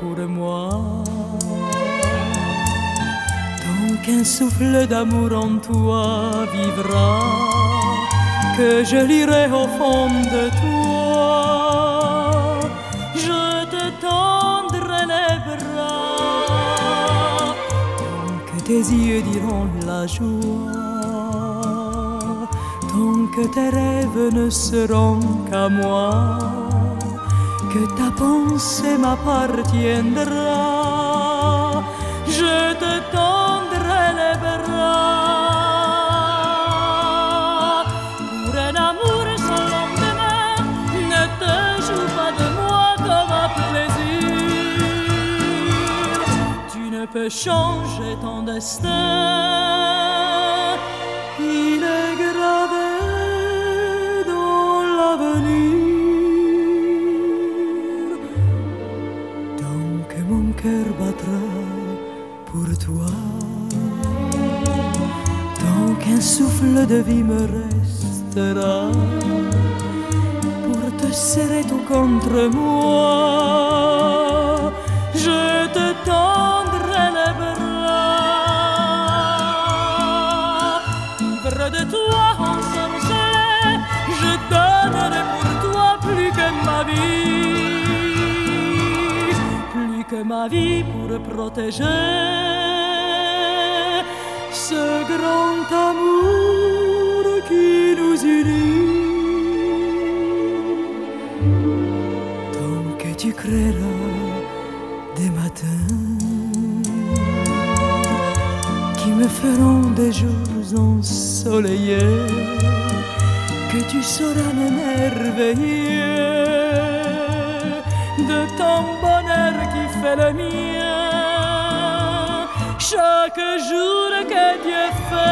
contre moi. Tant qu'un souffle d'amour en toi vivra, que je lirai au fond de toi, je te tendrai les bras, tant que tes yeux diront la joie, tant que tes rêves ne seront qu'à moi que ta pensée m'appartiendra. Je te tendrai les bras pour un amour sans lendemain. Ne te joue pas de moi comme un plaisir. Tu ne peux changer ton destin. Mon cœur battra pour toi, tant qu'un souffle de vie me restera, pour te serrer tout contre moi, je te tendrai les bras, ivre de toi ensorcelé, ma vie pour protéger ce grand amour qui nous unit. Tant que tu créeras des matins qui me feront des jours ensoleillés, que tu sauras m'émerveiller de ton bonheur le mien. Chaque jour que Dieu fait,